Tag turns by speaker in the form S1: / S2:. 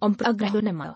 S1: Omple a grado nemá.